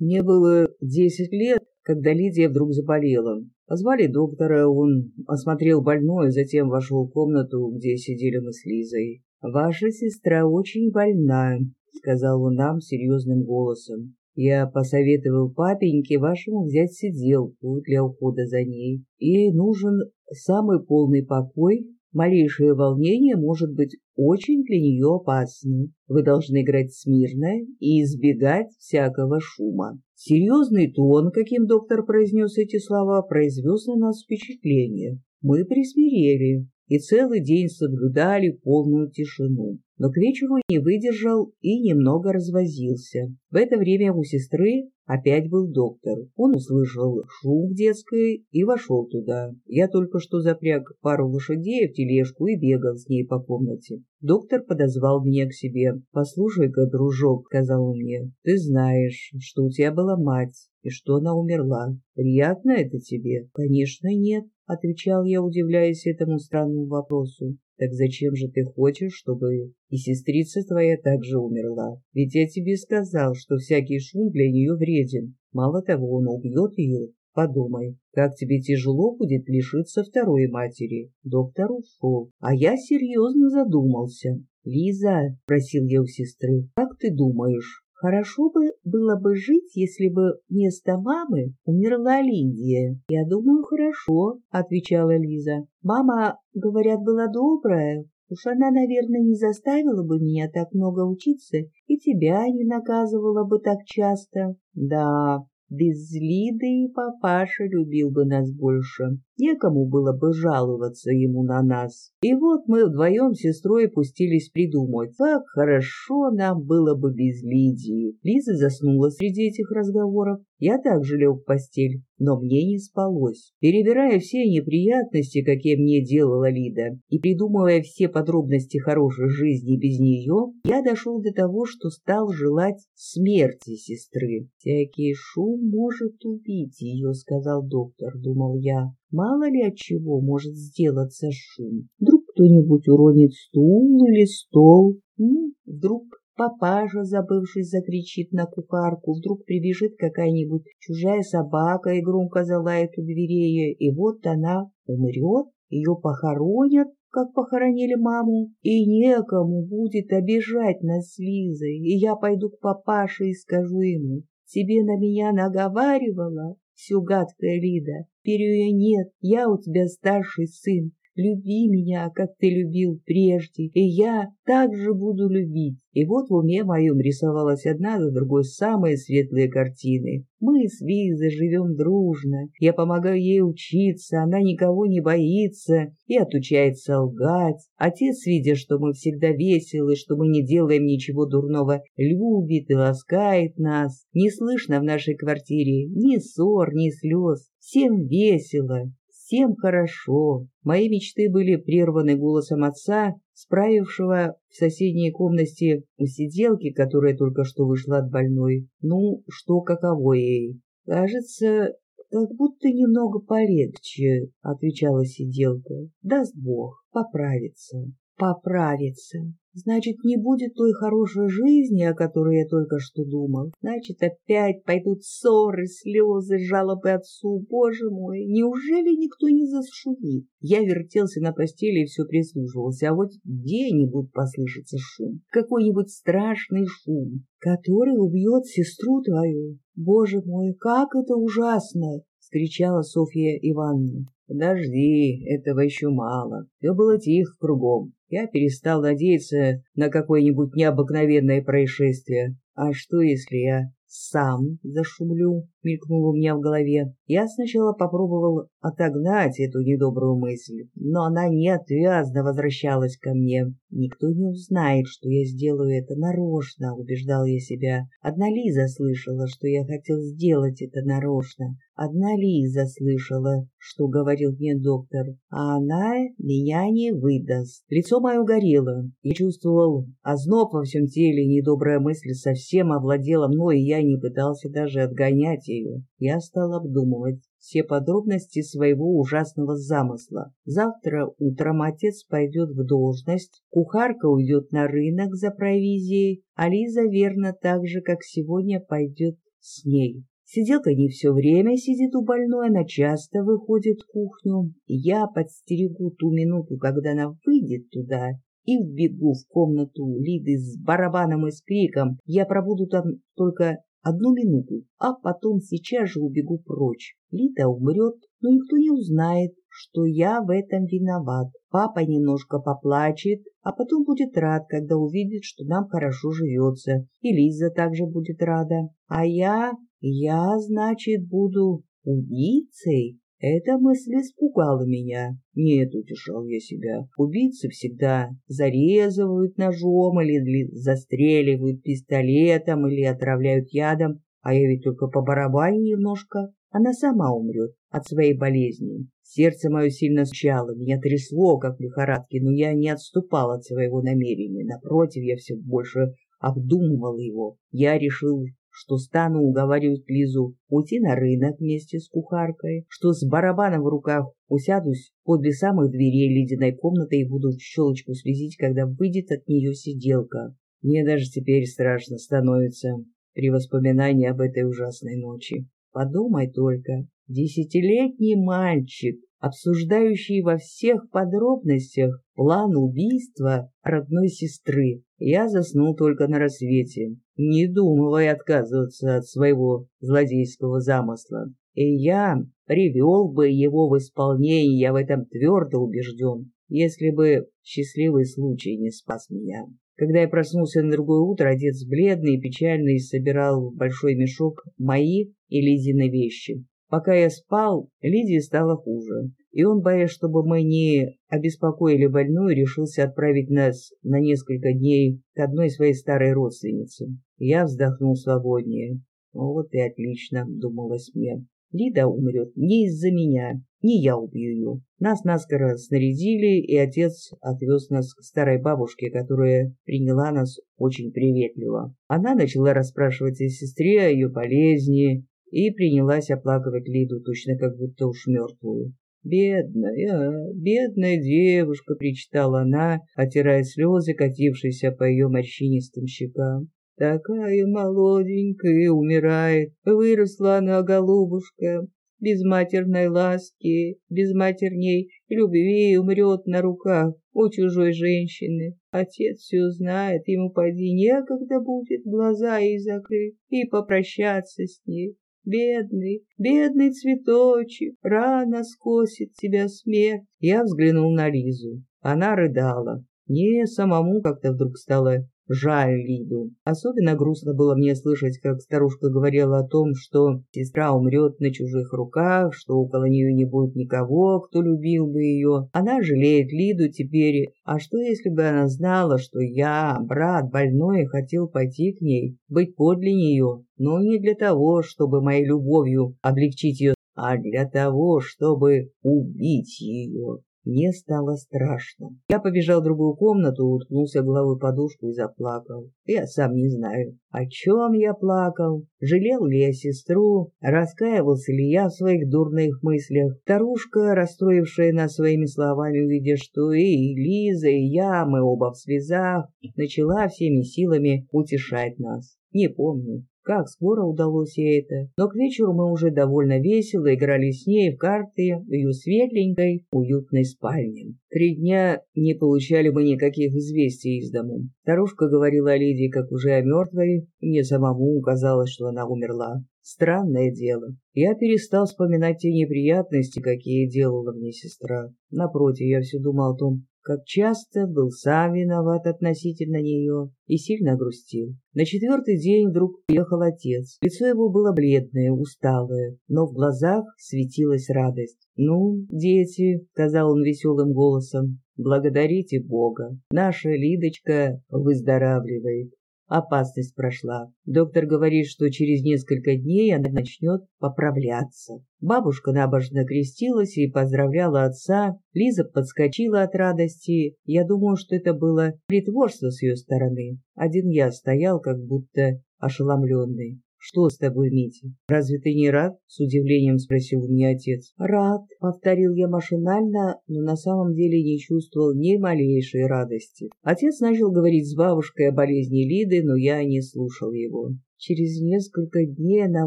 Мне было десять лет, когда Лидия вдруг заболела. Позвали доктора, он осмотрел больную, затем вошел в комнату, где сидели мы с Лизой. «Ваша сестра очень больна», — сказал он нам серьезным голосом. «Я посоветовал папеньке вашему взять сиделку для ухода за ней. Ей нужен самый полный покой Малейшее волнение может быть очень для нее опасным. Вы должны играть смирно и избегать всякого шума. Серьезный тон, каким доктор произнес эти слова, произвел на нас впечатление. Мы присмирели и целый день соблюдали полную тишину но к вечеру не выдержал и немного развозился. В это время у сестры опять был доктор. Он услышал шум в детской и вошел туда. Я только что запряг пару лошадей в тележку и бегал с ней по комнате. Доктор подозвал меня к себе. «Послушай-ка, дружок», — сказал он мне, — «ты знаешь, что у тебя была мать и что она умерла. Приятно это тебе?» «Конечно, нет», — отвечал я, удивляясь этому странному вопросу. Так зачем же ты хочешь, чтобы и сестрица твоя также умерла? Ведь я тебе сказал, что всякий шум для нее вреден. Мало того, он убьет ее. Подумай, как тебе тяжело будет лишиться второй матери. Доктор ушел, а я серьезно задумался. «Лиза», — просил я у сестры, — «как ты думаешь, Хорошо бы было бы жить, если бы вместо мамы умерла Лидия. Я думаю, хорошо, отвечала Лиза. Мама, говорят, была добрая. Уж она, наверное, не заставила бы меня так много учиться и тебя не наказывала бы так часто. Да, без Лиды папаша любил бы нас больше. Некому было бы жаловаться ему на нас. И вот мы вдвоем с сестрой пустились придумать, как хорошо нам было бы без Лидии. Лиза заснула среди этих разговоров. Я также лег в постель, но мне не спалось. Перебирая все неприятности, какие мне делала Лида, и придумывая все подробности хорошей жизни без нее, я дошел до того, что стал желать смерти сестры. «Всякий шум может убить ее», — сказал доктор, — думал я. Мало ли от чего может сделаться шум. Вдруг кто-нибудь уронит стул или стол. Ну, вдруг папаша, забывшись, закричит на кухарку. Вдруг прибежит какая-нибудь чужая собака и громко залает у дверей. И вот она умрет, ее похоронят, как похоронили маму, и некому будет обижать нас с Лизой, и я пойду к папаше и скажу ему, тебе на меня наговаривала, все гадкая Лида. Ее нет, я у тебя старший сын. Люби меня, как ты любил прежде, и я также буду любить. И вот в уме моем рисовалась одна за другой самые светлые картины. Мы с Лизой живем дружно, я помогаю ей учиться, она никого не боится и отучается лгать. Отец, видя, что мы всегда веселы, что мы не делаем ничего дурного, любит и ласкает нас. Не слышно в нашей квартире ни ссор, ни слез. Всем весело, всем хорошо. Мои мечты были прерваны голосом отца, справившего в соседней комнате у сиделки, которая только что вышла от больной. Ну, что каково ей? Кажется, как будто немного полегче, отвечала сиделка. Даст Бог, поправится поправится. Значит, не будет той хорошей жизни, о которой я только что думал. Значит, опять пойдут ссоры, слезы, жалобы отцу. Боже мой, неужели никто не зашумит? Я вертелся на постели и все прислушивался, а вот где-нибудь послышится шум. Какой-нибудь страшный шум, который убьет сестру твою. Боже мой, как это ужасно! — скричала Софья Ивановна. «Подожди, этого еще мало. Все было тихо кругом. Я перестал надеяться на какое-нибудь необыкновенное происшествие. А что, если я сам зашумлю?» — мелькнуло у меня в голове. Я сначала попробовал отогнать эту недобрую мысль, но она неотвязно возвращалась ко мне. «Никто не узнает, что я сделаю это нарочно», — убеждал я себя. Одна Лиза слышала, что я хотел сделать это нарочно. Одна Лиза слышала, что говорил мне доктор, а она меня не выдаст. Лицо мое горело. Я чувствовал озноб во всем теле, недобрая мысль совсем овладела мной, и я не пытался даже отгонять ее. Я стал обдумывать все подробности своего ужасного замысла. Завтра утром отец пойдет в должность, кухарка уйдет на рынок за провизией, а Лиза верно так же, как сегодня, пойдет с ней. Сиделка не все время сидит у больной, она часто выходит в кухню. Я подстерегу ту минуту, когда она выйдет туда, и вбегу в комнату Лиды с барабаном и с криком. Я пробуду там только одну минуту, а потом сейчас же убегу прочь. Лида умрет, но никто не узнает, что я в этом виноват. Папа немножко поплачет, а потом будет рад, когда увидит, что нам хорошо живется. И Лиза также будет рада. А я, я, значит, буду убийцей? Эта мысль испугала меня. Нет, утешал я себя. Убийцы всегда зарезывают ножом или застреливают пистолетом или отравляют ядом, а я ведь только по барабане немножко. Она сама умрет от своей болезни. Сердце мое сильно стучало, меня трясло, как в лихорадке, но я не отступал от своего намерения. Напротив, я все больше обдумывал его. Я решил, что стану уговаривать Лизу уйти на рынок вместе с кухаркой, что с барабаном в руках усядусь подле самых дверей ледяной комнаты и буду щелочку слезить, когда выйдет от нее сиделка. Мне даже теперь страшно становится при воспоминании об этой ужасной ночи. Подумай только, десятилетний мальчик, обсуждающий во всех подробностях план убийства родной сестры. Я заснул только на рассвете, не думая отказываться от своего злодейского замысла. И я привел бы его в исполнение, я в этом твердо убежден, если бы счастливый случай не спас меня. Когда я проснулся на другое утро, отец бледный и печальный собирал в большой мешок мои и Лизины вещи. Пока я спал, Лидии стало хуже, и он, боясь, чтобы мы не обеспокоили больную, решился отправить нас на несколько дней к одной своей старой родственнице. Я вздохнул свободнее. «Вот и отлично», — думалось мне. Лида умрет не из-за меня, не я убью ее. Нас наскоро снарядили, и отец отвез нас к старой бабушке, которая приняла нас очень приветливо. Она начала расспрашивать о сестре, о ее болезни, и принялась оплакивать Лиду, точно как будто уж мертвую. «Бедная, бедная девушка!» — причитала она, отирая слезы, катившиеся по ее морщинистым щекам. Такая молоденькая умирает, выросла она, голубушка, без матерной ласки, без матерней любви умрет на руках у чужой женщины. Отец все знает, ему поди некогда будет глаза ей закрыть и попрощаться с ней. Бедный, бедный цветочек, рано скосит тебя смерть. Я взглянул на Лизу. Она рыдала. Мне самому как-то вдруг стало жаль Лиду. Особенно грустно было мне слышать, как старушка говорила о том, что сестра умрет на чужих руках, что около нее не будет никого, кто любил бы ее. Она жалеет Лиду теперь. А что, если бы она знала, что я, брат больной, хотел пойти к ней, быть подле нее, но не для того, чтобы моей любовью облегчить ее, а для того, чтобы убить ее. Мне стало страшно. Я побежал в другую комнату, уткнулся головой подушку и заплакал. Я сам не знаю, о чем я плакал. Жалел ли я сестру? Раскаивался ли я в своих дурных мыслях? Старушка, расстроившая нас своими словами, увидя, что и Лиза, и я, мы оба в слезах, начала всеми силами утешать нас. Не помню, как скоро удалось ей это. Но к вечеру мы уже довольно весело играли с ней в карты в ее светленькой, уютной спальне. Три дня не получали мы никаких известий из дому. Старушка говорила о Лидии как уже о мертвой, и мне самому казалось, что она умерла. Странное дело. Я перестал вспоминать те неприятности, какие делала мне сестра. Напротив, я все думал о том, как часто был сам виноват относительно нее и сильно грустил. На четвертый день вдруг приехал отец. Лицо его было бледное, усталое, но в глазах светилась радость. «Ну, дети», — сказал он веселым голосом, — «благодарите Бога. Наша Лидочка выздоравливает». Опасность прошла. Доктор говорит, что через несколько дней она начнет поправляться. Бабушка набожно крестилась и поздравляла отца. Лиза подскочила от радости. Я думаю, что это было притворство с ее стороны. Один я стоял, как будто ошеломленный. «Что с тобой, Митя? Разве ты не рад?» — с удивлением спросил у меня отец. «Рад», — повторил я машинально, но на самом деле не чувствовал ни малейшей радости. Отец начал говорить с бабушкой о болезни Лиды, но я не слушал его. Через несколько дней она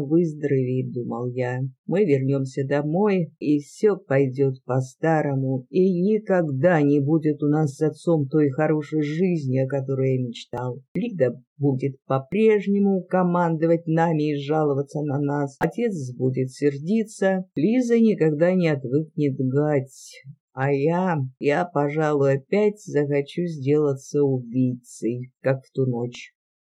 выздоровеет, думал я. Мы вернемся домой, и все пойдет по-старому, и никогда не будет у нас с отцом той хорошей жизни, о которой я мечтал. Лида будет по-прежнему командовать нами и жаловаться на нас. Отец будет сердиться, Лиза никогда не отвыкнет гать. А я, я, пожалуй, опять захочу сделаться убийцей, как в ту ночь.